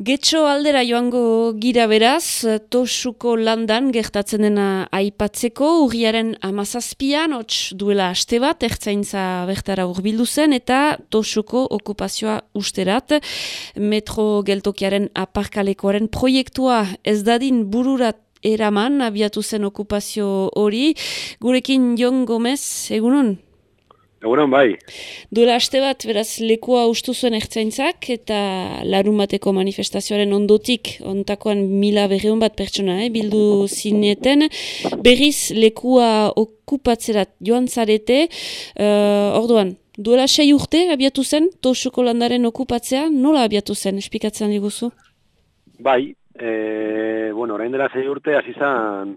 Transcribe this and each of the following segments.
Getxo aldera joango gira beraz, tosuko landan gertatzen dena aipatzeko, urriaren amazazpian, hots duela aste bat, ertzaintza bertara urbildu zen, eta tosuko okupazioa usterat, metro geltokiaren aparkalekoaren proiektua ez dadin bururat eraman, abiatu zen okupazio hori, gurekin Jon Gomez, egunon? Egunon, bai. Duela aste bat, beraz, lekua ustu zuen ertzaintzak, eta larun bateko manifestazioaren ondotik, ontakoan mila berreun bat pertsona, eh, bildu zineten, berriz lekua okupatzerat joan zarete, uh, orduan, duela sei urte abiatu zen, tosuko landaren okupatzea, nola abiatu zen, espikatzen diguzu? Bai, e, bueno, orain dela sei urte, hasi zan,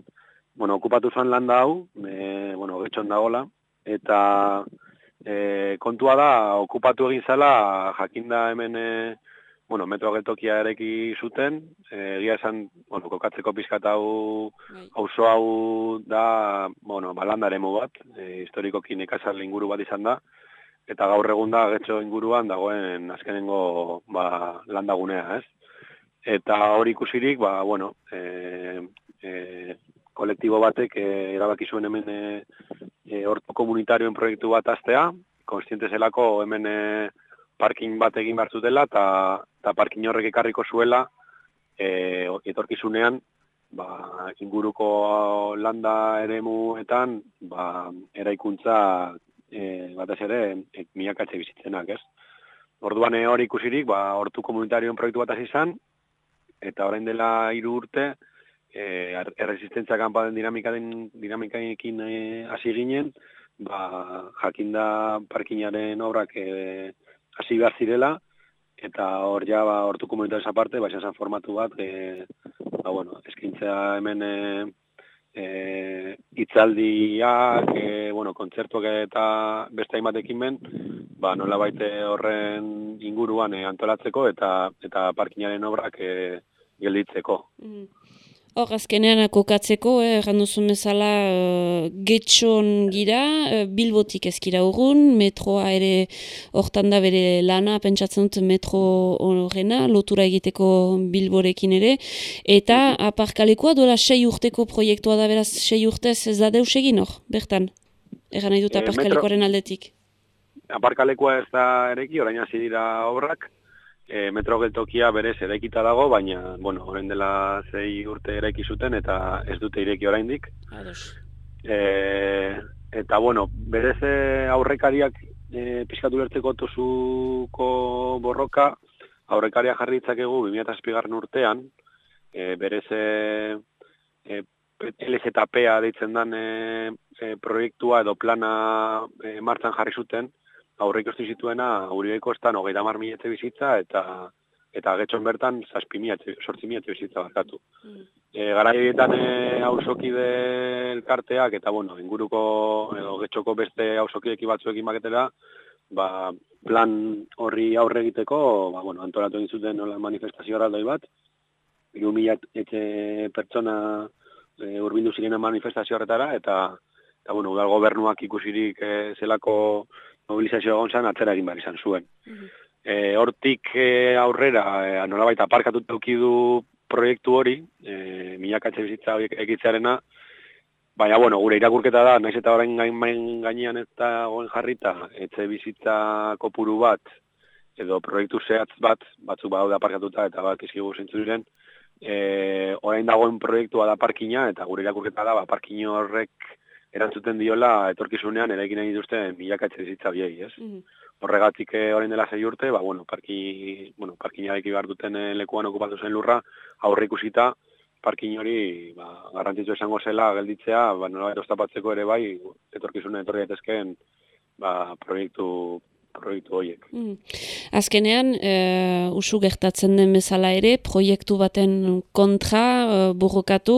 bueno, okupatu zan landa hau, e, bueno, getxon dagoela, eta e, kontua da, okupatu egin zela, jakinda hemen, e, bueno, metro getokia ereki zuten, e, egia esan, bueno, kokatzeko pizkat hau, bai. hau da, bueno, balandare bat, e, historikoki nekazal inguru bat izan da, eta gaur egun da, getxo inguruan, dagoen azkenengo ba, landagunea, ez? Eta hori ikusirik, ba, bueno, e, e, kolektibo batek e, erabaki zuen hemen e, e, orto komunitarioen proiektu bat aztea, konstiente zelako hemen e, parking bat egin behar zutela, eta parking horrek ekarriko zuela, e, etorkizunean, ba, inguruko landa ere muetan, ba, eraikuntza e, batez ere, e, miakatxe bizitzenak, ez? Orduan hori ikusirik, ba, ortu komunitarioen proiektu bat izan, eta orain dela hiru urte, eh erresistentzia kanpaden dinamika den dinamikaekin eh, hasi ginen, ba jakinda parkinaren obrak eh hasi behar zirela eta hor ja ba hortu komunitate parte, ba izan formatu bat eh ba bueno, eskintzea hemen eh eh itzaldiak, eh bueno, kontzertuak eta beste hainbatekin men, ba nola baite horren inguruan eh, antolatzeko eta eta parkinaren obrak eh gelditzeko. Mm. Hor, azkenean kokatzeko, eh, duzun bezala uh, getxon gira, uh, bilbotik ezkira urgun, metroa ere hortan da bere lana, pentsatzen dut metro horrena, lotura egiteko bilborekin ere, eta aparkalekoa dola sei urteko proiektua da beraz sei urtez ez da deus egin hor, bertan, egan nahi dut aparkalekoaren aldetik. Aparkalekoa ez da ereki, orain hasi dira obrak, e, metro geltokia berez eraikita dago, baina, bueno, orain dela zei urte eraiki zuten eta ez dute ireki oraindik. E, eta, bueno, berez e, aurrekariak e, pizkatu lertzeko tozuko borroka, aurrekaria jarritzak egu 2008 urtean, e, berez e, e, LZP-a deitzen den e, e, proiektua edo plana e, martzan jarri zuten, aurreik ostu zituena uriaiko estan hogeita mar miletze bizitza eta eta getxon bertan zazpi miletze, sortzi miletze bizitza barkatu. Mm. E, gara egiten e, elkarteak eta bueno, inguruko edo getxoko beste hausokieki batzuekin baketera ba, plan horri aurre egiteko ba, bueno, antolatu egin zuten nola manifestazio araldoi bat iru milet etxe pertsona e, urbindu zirena manifestazio horretara eta eta bueno, udal gobernuak ikusirik e, zelako mobilizazio egon zen, atzera egin behar izan zuen. Mm hortik e, aurrera, e, nola baita parkatut du proiektu hori, e, milakatze bizitza egitzearena, baina, bueno, gure irakurketa da, naiz eta orain gain gainean eta goen jarrita, etxe bizitza kopuru bat, edo proiektu zehatz bat, batzuk bau da parkatuta eta bat izkigu zentzu diren, e, orain dagoen proiektua da parkina, eta gure irakurketa da, ba, parkino horrek erantzuten diola etorkizunean eraikin nahi dituzte milakatze bizitza biei, ez? Mm -hmm. Horregatik eh, orain dela sei urte, ba bueno, parki, bueno, parkinarekin bar duten eh, lekuan okupatu zen lurra aurre ikusita parkin hori ba garrantzitsu izango zela gelditzea, ba nola erostapatzeko ere bai etorkizunen etorri daitezkeen ba proiektu proiektu horiek. Mm. Azkenean, e, usu gertatzen den bezala ere, proiektu baten kontra e, burrokatu,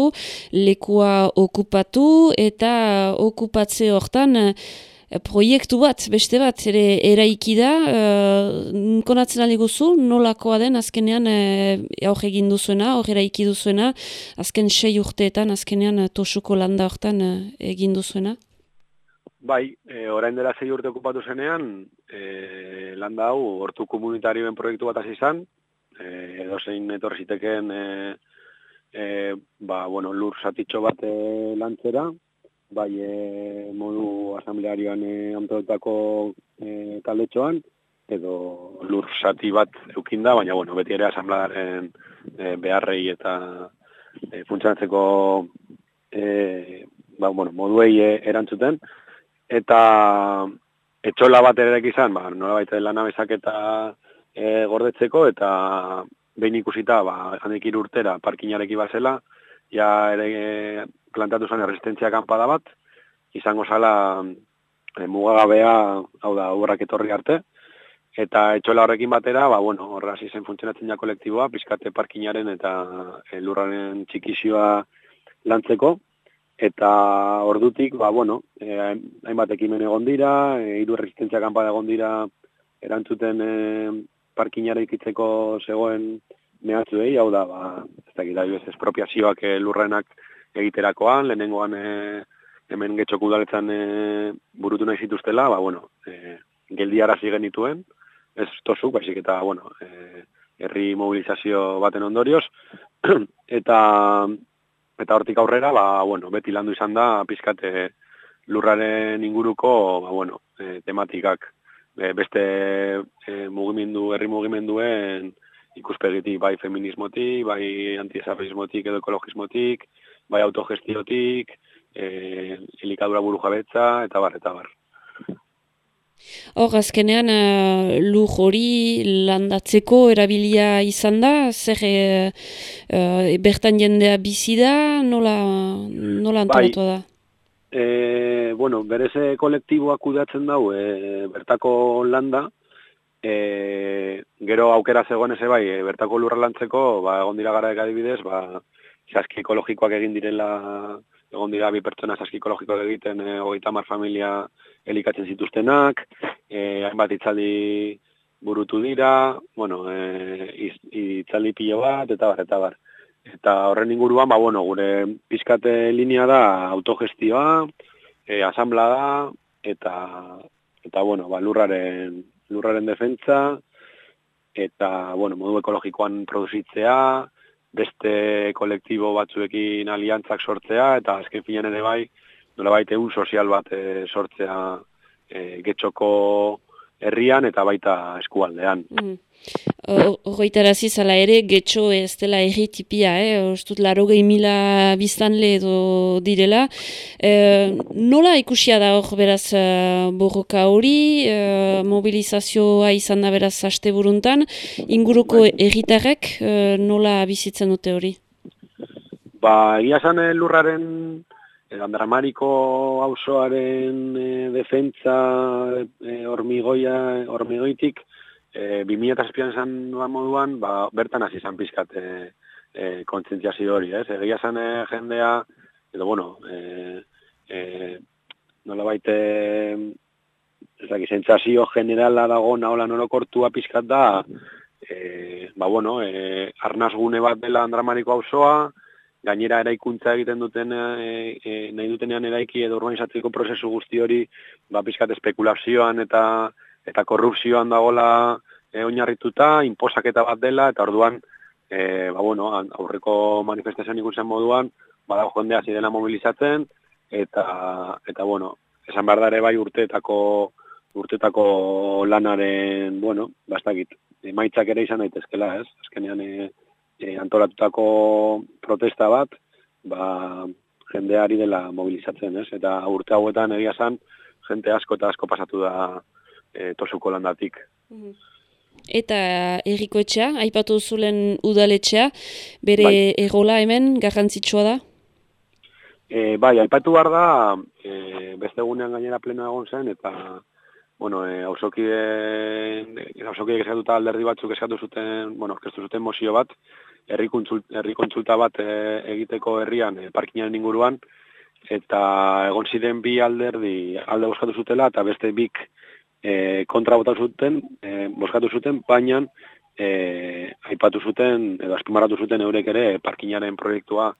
lekua okupatu, eta okupatze hortan, e, proiektu bat, beste bat, ere eraiki da, e, konatzen aliguzu, nolakoa den, azkenean, e, aur egin duzuena, aur eraiki duzuena, azken sei urteetan, azkenean, tosuko landa hortan egin duzuena? Bai, e, orain dela zei urte okupatu zenean, e, landa hau, hortu komunitarioen proiektu bat hasi izan, e, edo zein etorri ziteken e, e, ba, bueno, lur satitxo bat e, lantzera, bai e, modu asamblearioan e, antolotako e, taldetxoan, edo lur sati bat eukinda, baina bueno, beti ere asambladaren e, beharrei eta e, funtzionatzeko e, ba, bueno, moduei e, erantzuten, eta etxola bat ere izan, ba, nola baita lan eta e, gordetzeko, eta behin ikusita, ba, handik urtera parkinareki bazela, ja ere e, plantatu zen resistentzia kanpada bat, izango zala e, mugagabea, hau da, obrak etorri arte, eta etxola horrekin batera, ba, bueno, horra zen funtzionatzen ja kolektiboa, pizkate parkinaren eta e, lurraren txikizioa lantzeko, eta ordutik, ba, bueno, e, hainbat ekimen egon dira, e, idu resistentzia kanpada egon dira, erantzuten e, parkinara ikitzeko zegoen mehatzuei, hau da, ba, ez dakit, ez espropiazioak e, lurrenak egiterakoan, lehenengoan e, hemen getxok udaletzen e, burutu nahi zituztela, ba, bueno, e, geldi genituen, ez tosuk, baizik eta, bueno, e, herri mobilizazio baten ondorioz, eta eta hortik aurrera, ba, bueno, beti landu izan da, pizkate lurraren inguruko, ba, bueno, e, tematikak e, beste e, mugimendu, herri mugimenduen ikuspegitik, bai feminismotik, bai antiesarrismotik edo ekologismotik, bai autogestiotik, e, elikadura buru jabetza, eta bar, eta bar. Hor, azkenean, uh, lur hori landatzeko erabilia izan da, zer uh, bertan jendea bizi da, nola, nola bai. antolatu da? E, bueno, bereze kolektiboak kudeatzen dau, e, bertako landa, e, gero aukera zegoen eze bai, e, bertako lurra lantzeko, ba, egon dira gara adibidez, ba, zaski ekologikoak egin direla, egon dira bi pertsona zaski ekologikoak egiten, e, hogeita mar familia elikatzen zituztenak, e, hainbat itzaldi burutu dira, bueno, e, itzaldi pilo bat, eta bar, eta bar. Eta horren inguruan, ba, bueno, gure pizkate linea da autogestioa, e, asambla da, eta, eta bueno, ba, lurraren, lurraren defentza, eta, bueno, modu ekologikoan produzitzea, beste kolektibo batzuekin aliantzak sortzea, eta azken finean ere bai, nola baite un sozial bat e, sortzea e, getxoko herrian eta baita eskualdean. Mm. Horreitarazi zala ere, getxo ez dela erri tipia, eh? Ostut, laro gehi mila biztanle edo direla. E, nola ikusia da hor beraz borroka hori, uh, mobilizazioa izan da beraz haste buruntan, inguruko bai. erritarrek uh, nola bizitzen dute hori? Ba, egia zan lurraren Andramariko auzoaren e, defentza e, hormigoia, hormigoitik, e, 2000 zan moduan, ba, bertan hasi zan pizkat e, e, kontzentziazio hori, ez? Egia zan e, jendea, edo, bueno, e, e, nola baite, ezak, zentzazio generala dago nahola norokortua pizkat da, e, ba, bueno, e, arnazgune bat dela Andramariko auzoa, gainera eraikuntza egiten duten e, e, nahi dutenean eraiki edo urbanizatzeko prozesu guzti hori ba pizkat espekulazioan eta eta korrupzioan dagola e, oinarrituta inposaketa bat dela eta orduan e, ba bueno aurreko manifestazioan ikusten moduan bada jende hasi dela mobilizatzen eta eta bueno esan behar dare bai urteetako urtetako lanaren, bueno, bastakit, emaitzak ere izan daitezkela, ez? Azkenean, e, e, antolatutako protesta bat, ba, jendeari dela mobilizatzen, ez? Eta urte hauetan egia zan, jente asko eta asko pasatu da e, tosuko landatik. Mhm. Eta erriko aipatu zulen udaletxea, bere bai. egola hemen garrantzitsua da? E, bai, aipatu behar da, e, beste egunean gainera pleno egon zen, eta bueno, eh ausokide ausokide eskatuta alderdi batzuk eskatu zuten, bueno, orkestu zuten mozio bat, herri kontsulta bat e, egiteko herrian e, parkinaren inguruan eta egon ziren bi alderdi alde boskatu zutela eta beste bik e, kontra bota zuten, e, boskatu zuten, baina e, aipatu zuten edo azpimarratu zuten eurek ere parkinaren proiektua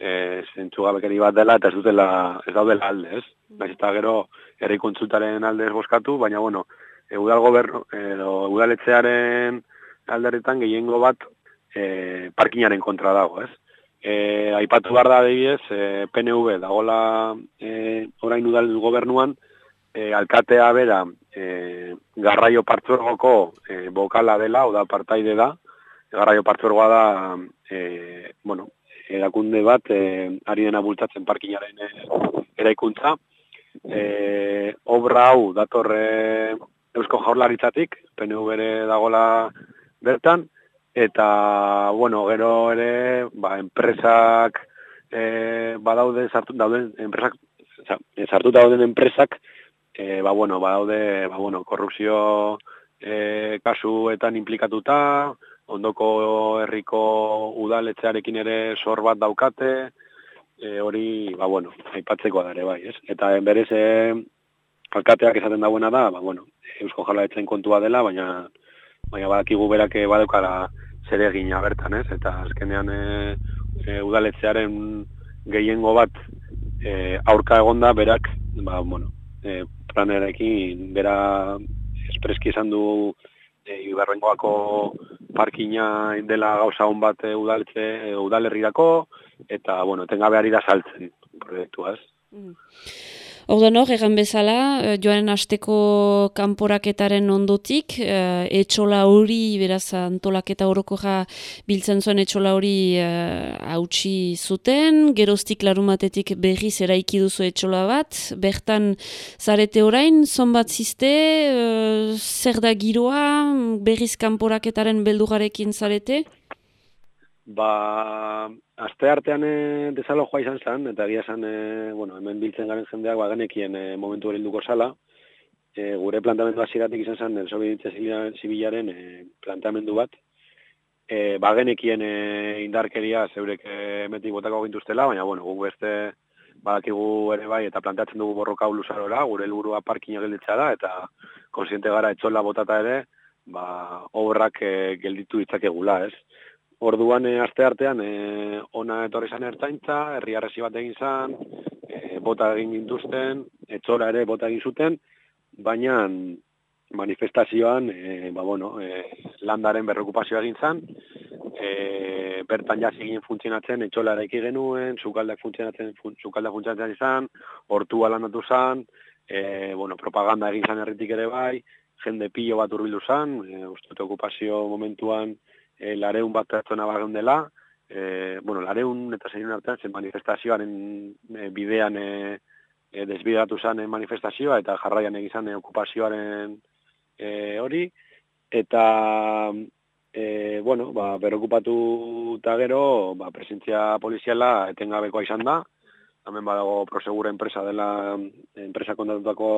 eh zentzugabekeri bat dela eta ez dutela ez daudela alde, ez? Naiz eta gero herri kontsultaren alde ez boskatu, baina bueno, e, udal gobernu edo udaletzearen alderritan gehiengo bat e, parkinaren kontra dago, ez? E, aipatu behar da adibidez, e, PNV dagola e, orain udal gobernuan, e, alkatea bera e, garraio partzuergoko e, bokala dela, oda partaide da, garraio partzuergoa da, e, bueno, erakunde bat, e, ari dena bultatzen parkinaren e, eraikuntza, e, obra hau datorre Eusko Jaurlaritzatik, PNV dagola bertan, eta bueno, gero ere, ba, enpresak e, badaude sartu dauden enpresak sartu dauden enpresak e, ba bueno, badaude, ba bueno, korrupzio e, kasuetan implikatuta, ondoko herriko udaletxearekin ere sor bat daukate, e, hori, ba bueno, aipatzeko da ere bai, ez? Eta berez e, alkateak esaten dagoena da, ba bueno, Eusko Jaurlaritzaren kontua dela, baina baina badakigu berak badukara zer egina bertan, ez? Eta azkenean e, e, udaletzearen gehiengo bat e, aurka egonda berak, ba, bueno, e, planerekin bera espreski esan du e, iberrengoako parkina dela gauza hon bat e, udaletze, e, udalerrirako, eta, bueno, tenga behari da saltzen proiektuaz. Mm. Ordan hor, egan bezala, eh, joaren asteko kanporaketaren ondotik, uh, etxola hori, beraz, antolaketa horoko ja biltzen zuen etxola hori uh, hautsi zuten, geroztik larumatetik berriz eraiki duzu etxola bat, bertan zarete orain, zon bat ziste, uh, zer da giroa, berriz kanporaketaren beldugarekin zarete? Ba, aste artean e, desalo joa izan zen, eta gira zen, e, bueno, hemen biltzen garen jendeak ba, genekien e, momentu hori duko sala. E, gure plantamendu hasieratik izan zen, delso biditze zibilaren e, plantamendu bat. E, ba, genekien e, indarkeria zeurek emetik botako gintuztela, baina, bueno, gu beste badakigu ere bai, eta planteatzen dugu borroka ulusarora, gure helburua parkina gelditza da, eta konsiente gara etxola botata ere, ba, obrak e, gelditu ditzakegula, ez? Orduan e, aste artean e, ona etorri izan ertzaintza, herri arresi bat egin zan, e, bota egin gintuzten, etxora ere bota egin zuten, baina manifestazioan e, ba, bueno, e, landaren berrekupazioa egin zan, e, bertan jaz egin funtzionatzen, etxola ere genuen, zukaldak funtzionatzen, fun, funtzionatzen izan, hortu alandatu zan, e, bueno, propaganda egin zan erritik ere bai, jende pilo bat urbildu zan, e, uste okupazio momentuan, e, lareun bat pertsona bagen dela, e, bueno, lareun eta zein artean zen manifestazioaren e, bidean e, e, desbidatu zen manifestazioa eta jarraian egizan e, okupazioaren e, hori, eta e, bueno, ba, berokupatu eta gero, ba, presentzia poliziala etengabekoa izan da, hemen badago prosegura enpresa dela enpresa kontatutako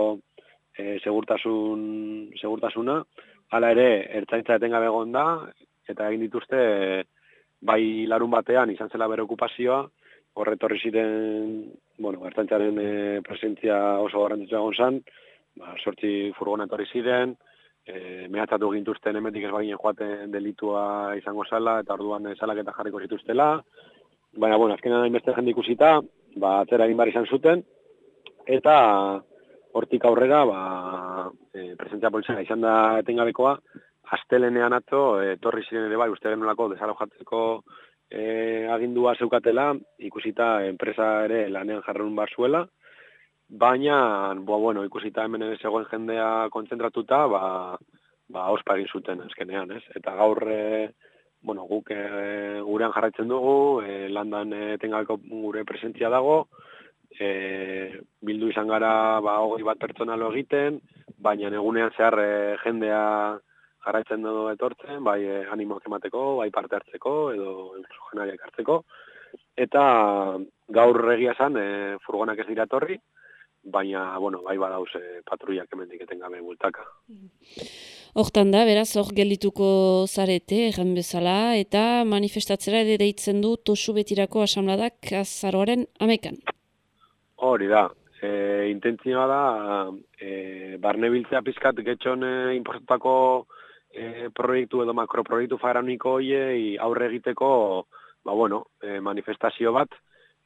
e, segurtasun, segurtasuna, hala ere, ertzaintza etengabe egon da, eta egin dituzte bai larun batean izan zela bere okupazioa, horretorri ziren, bueno, hartantzaren e, presentzia oso garrantzitsua egon zan, ba, sortzi furgonetorri ziren, e, mehatatu gintuzten emetik ez baginen joaten delitua izango zala, eta orduan salak eta jarriko zituztela, baina, bueno, azkenean hain beste jende ikusita, ba, atzera egin bar izan zuten, eta hortik aurrera, ba, e, presentzia polizia izan da etengabekoa, astelenean atzo, etorri ziren ere bai, uste genolako desalojatzeko e, agindua zeukatela, ikusita enpresa ere lanean jarrun bazuela, baina, boa, bueno, ikusita hemen ere zegoen jendea kontzentratuta, ba, ba, ospa egin zuten azkenean, ez? Eta gaur, e, bueno, guk e, gurean jarraitzen dugu, e, landan e, tengako gure presentzia dago, e, bildu izan gara, ba, hogei bat pertsonalo egiten, baina egunean zehar e, jendea jarraitzen dugu etortzen, bai eh, animoak emateko, bai parte hartzeko, edo jenariak hartzeko. Eta gaur regia zan, eh, furgonak ez dira torri, baina, bueno, bai badauz eh, patruiak emendik etengabe bultaka. Hortan da, beraz, hor geldituko zarete, erran bezala, eta manifestatzera ere deitzen du tosu betirako asamladak azaroaren amekan. Hori da, e, intentzioa da, e, barne biltzea pizkat getxon e, e, proiektu edo makroproiektu farauniko hoiei aurre egiteko ba, bueno, e, manifestazio bat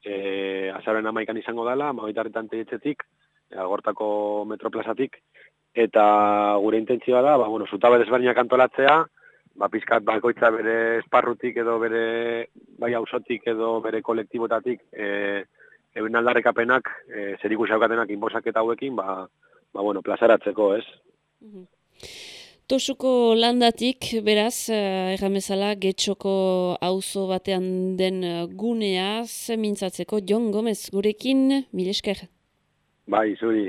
e, azaren amaikan izango dela, maitarretan teitzetik, e, agortako metroplazatik, eta gure intentzioa da, ba, bueno, zutabe desberdinak antolatzea, ba, pizkat bakoitza bere esparrutik edo bere bai ausotik edo bere kolektibotatik e, egin aldarrekapenak e, zer ikusi inbozak eta hauekin ba, ba, bueno, plazaratzeko, ez? Mhm. Tosuko landatik, beraz, uh, erramezala, getxoko auzo batean den uh, gunea, zemintzatzeko, Jon Gomez, gurekin, milesker? Bai, zuri.